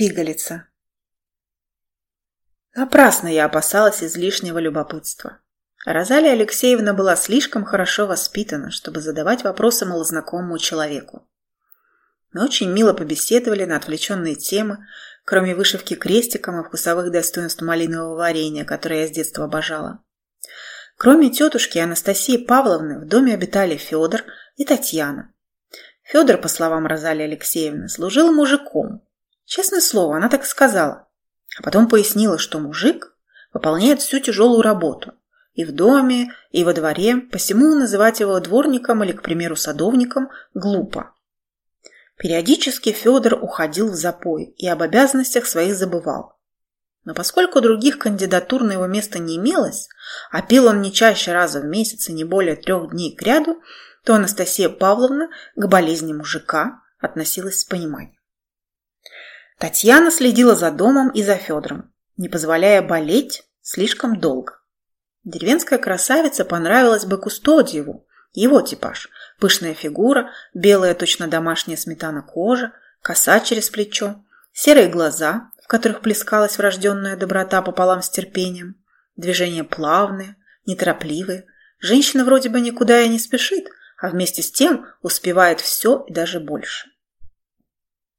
Пигалица. Напрасно я опасалась излишнего любопытства. Розалия Алексеевна была слишком хорошо воспитана, чтобы задавать вопросы малознакомому человеку. Мы очень мило побеседовали на отвлеченные темы, кроме вышивки крестиком и вкусовых достоинств малинового варенья, которое я с детства обожала. Кроме тетушки Анастасии Павловны в доме обитали Федор и Татьяна. Федор, по словам Розалии Алексеевны, служил мужиком. Честное слово, она так сказала. А потом пояснила, что мужик выполняет всю тяжелую работу. И в доме, и во дворе, посему называть его дворником или, к примеру, садовником глупо. Периодически Федор уходил в запой и об обязанностях своих забывал. Но поскольку других кандидатур на его место не имелось, а пил он не чаще раза в месяц и не более трех дней к ряду, то Анастасия Павловна к болезни мужика относилась с пониманием. Татьяна следила за домом и за Федором, не позволяя болеть слишком долго. Деревенская красавица понравилась бы Кустодиеву, его типаж. Пышная фигура, белая точно домашняя сметана кожа, коса через плечо, серые глаза, которых плескалась врожденная доброта пополам с терпением. Движения плавные, неторопливые. Женщина вроде бы никуда и не спешит, а вместе с тем успевает все и даже больше.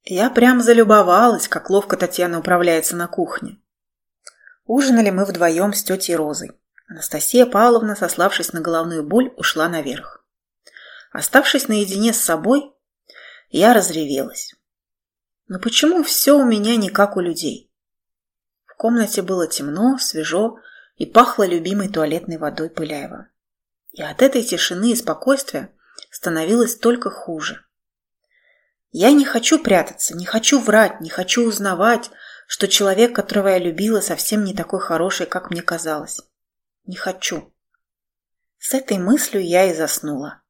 Я прям залюбовалась, как ловко Татьяна управляется на кухне. Ужинали мы вдвоем с тетей Розой. Анастасия Павловна, сославшись на головную боль, ушла наверх. Оставшись наедине с собой, я разревелась. Но почему все у меня не как у людей? В комнате было темно, свежо и пахло любимой туалетной водой Пыляева. И от этой тишины и спокойствия становилось только хуже. Я не хочу прятаться, не хочу врать, не хочу узнавать, что человек, которого я любила, совсем не такой хороший, как мне казалось. Не хочу. С этой мыслью я и заснула.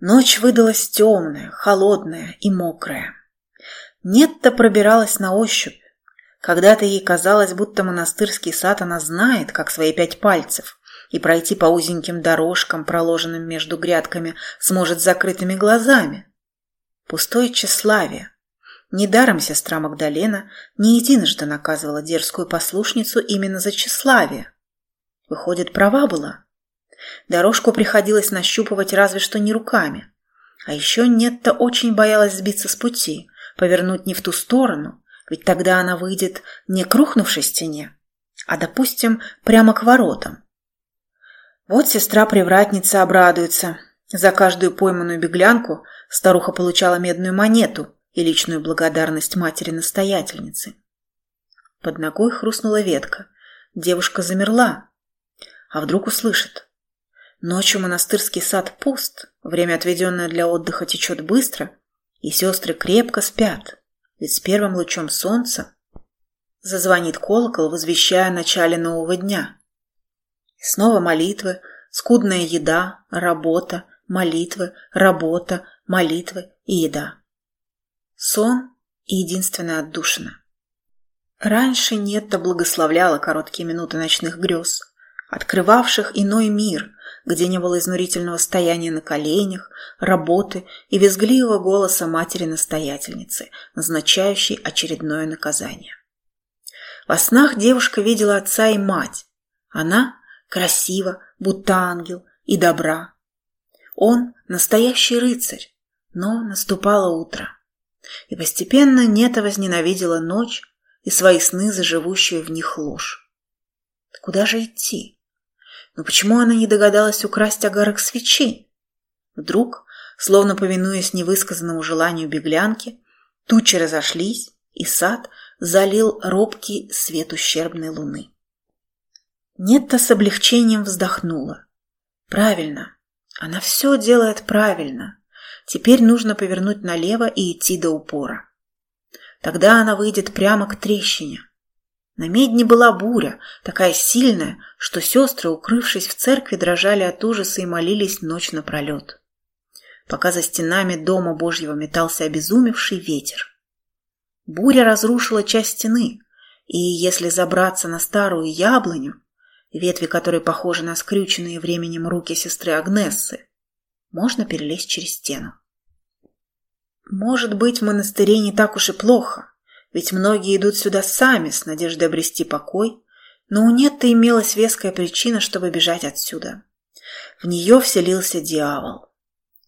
Ночь выдалась темная, холодная и мокрая. Нетта пробиралась на ощупь. Когда-то ей казалось, будто монастырский сад она знает, как свои пять пальцев, и пройти по узеньким дорожкам, проложенным между грядками, сможет с закрытыми глазами. Пустое тщеславие. Недаром сестра Магдалена не единожды наказывала дерзкую послушницу именно за тщеславие. Выходит, права была. Дорожку приходилось нащупывать разве что не руками. А еще Нетта очень боялась сбиться с пути, повернуть не в ту сторону, ведь тогда она выйдет не к рухнувшей стене, а, допустим, прямо к воротам. Вот сестра-привратница обрадуется. За каждую пойманную беглянку старуха получала медную монету и личную благодарность матери-настоятельницы. Под ногой хрустнула ветка. Девушка замерла. А вдруг услышит? Ночью монастырский сад пуст, время, отведенное для отдыха, течет быстро, и сестры крепко спят, ведь с первым лучом солнца зазвонит колокол, возвещая о начале нового дня. И снова молитвы, скудная еда, работа, молитвы, работа, молитвы и еда. Сон и единственная отдушина. Раньше Нетта благословляла короткие минуты ночных грез, открывавших иной мир, где не было изнурительного стояния на коленях, работы и визгливого голоса матери-настоятельницы, назначающей очередное наказание. Во снах девушка видела отца и мать. Она красива, будто ангел, и добра. Он настоящий рыцарь, но наступало утро. И постепенно Нета возненавидела ночь и свои сны за живущую в них ложь. Куда же идти? Но почему она не догадалась украсть огарок свечи? Вдруг, словно повинуясь невысказанному желанию беглянки, тучи разошлись, и сад залил робкий свет ущербной луны. Нетта с облегчением вздохнула. Правильно, она все делает правильно. Теперь нужно повернуть налево и идти до упора. Тогда она выйдет прямо к трещине. На медне была буря, такая сильная, что сестры, укрывшись в церкви, дрожали от ужаса и молились ночь напролет. Пока за стенами дома Божьего метался обезумевший ветер. Буря разрушила часть стены, и если забраться на старую яблоню, ветви которой похожи на скрюченные временем руки сестры Агнессы, можно перелезть через стену. Может быть, в монастыре не так уж и плохо, ведь многие идут сюда сами с надеждой обрести покой, но у Нетты имелась веская причина, чтобы бежать отсюда. В нее вселился дьявол.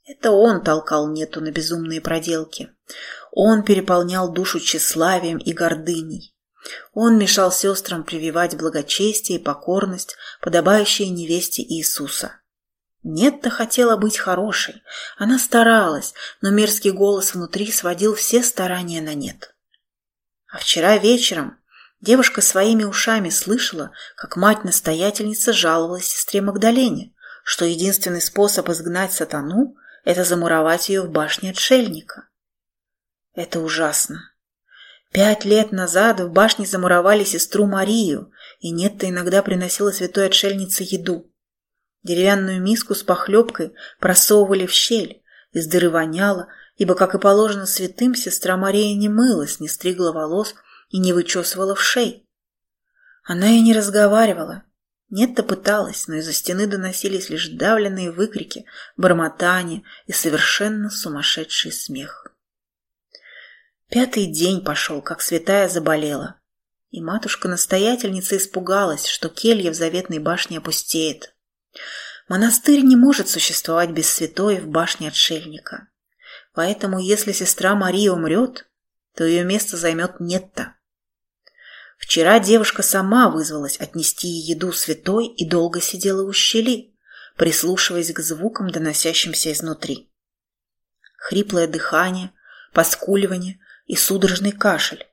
Это он толкал Нету на безумные проделки. Он переполнял душу тщеславием и гордыней. Он мешал сестрам прививать благочестие и покорность, подобающие невесте Иисуса. Нетта хотела быть хорошей. Она старалась, но мерзкий голос внутри сводил все старания на нет. А вчера вечером девушка своими ушами слышала, как мать-настоятельница жаловалась сестре Магдалене, что единственный способ изгнать сатану – это замуровать ее в башне отшельника. Это ужасно. Пять лет назад в башне замуровали сестру Марию, и Нетта иногда приносила святой отшельнице еду. Деревянную миску с похлебкой просовывали в щель, из дыры воняло, ибо, как и положено святым, сестра Мария не мылась, не стригла волос и не вычесывала в шей. Она и не разговаривала. Нет-то пыталась, но из-за стены доносились лишь давленные выкрики, бормотание и совершенно сумасшедший смех. Пятый день пошел, как святая заболела, и матушка-настоятельница испугалась, что келья в заветной башне опустеет. Монастырь не может существовать без святой в башне отшельника. Поэтому, если сестра Мария умрет, то ее место займет Нетта. Вчера девушка сама вызвалась отнести еду святой и долго сидела у щели, прислушиваясь к звукам, доносящимся изнутри. Хриплое дыхание, поскуливание и судорожный кашель,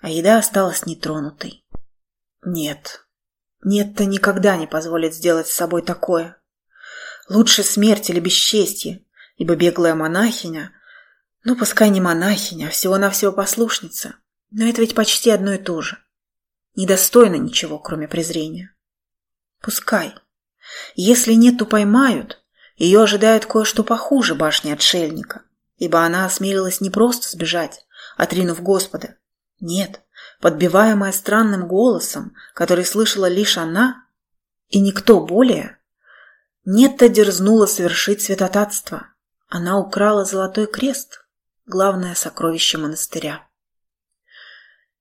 а еда осталась нетронутой. Нет, Нетта никогда не позволит сделать с собой такое. Лучше смерть или бесчестье, ибо беглая монахиня, ну, пускай не монахиня, а всего-навсего послушница, но это ведь почти одно и то же. Недостойно ничего, кроме презрения. Пускай. Если нету поймают, ее ожидает кое-что похуже башни отшельника, ибо она осмелилась не просто сбежать, отринув Господа. Нет, подбиваемая странным голосом, который слышала лишь она и никто более, Нетта дерзнула совершить святотатство. Она украла золотой крест, главное сокровище монастыря.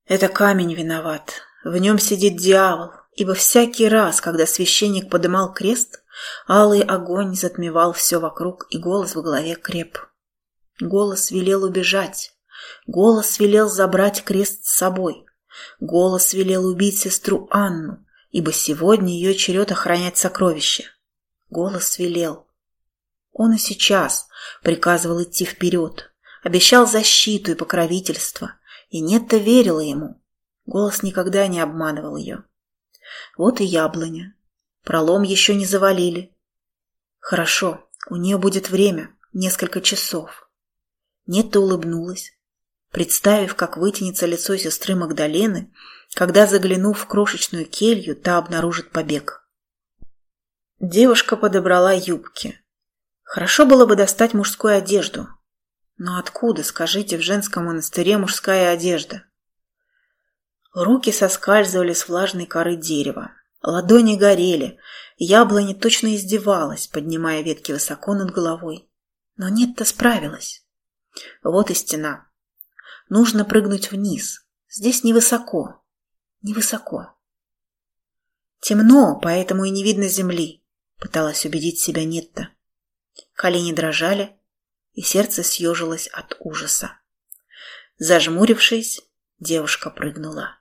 Это камень виноват, в нем сидит дьявол, ибо всякий раз, когда священник подымал крест, алый огонь затмевал все вокруг, и голос в голове креп. Голос велел убежать, голос велел забрать крест с собой, голос велел убить сестру Анну, ибо сегодня ее черед охранять сокровища. Голос велел. Он и сейчас приказывал идти вперед, обещал защиту и покровительство, и Нетта верила ему. Голос никогда не обманывал ее. Вот и яблоня. Пролом еще не завалили. Хорошо, у нее будет время, несколько часов. Нетта улыбнулась, представив, как вытянется лицо сестры Магдалены, когда, заглянув в крошечную келью, та обнаружит побег. Девушка подобрала юбки. Хорошо было бы достать мужскую одежду. Но откуда, скажите, в женском монастыре мужская одежда? Руки соскальзывали с влажной коры дерева. Ладони горели. Яблоня точно издевалась, поднимая ветки высоко над головой. Но нет-то справилась. Вот и стена. Нужно прыгнуть вниз. Здесь невысоко. Невысоко. Темно, поэтому и не видно земли. Пыталась убедить себя Нетта. Колени дрожали, и сердце съежилось от ужаса. Зажмурившись, девушка прыгнула.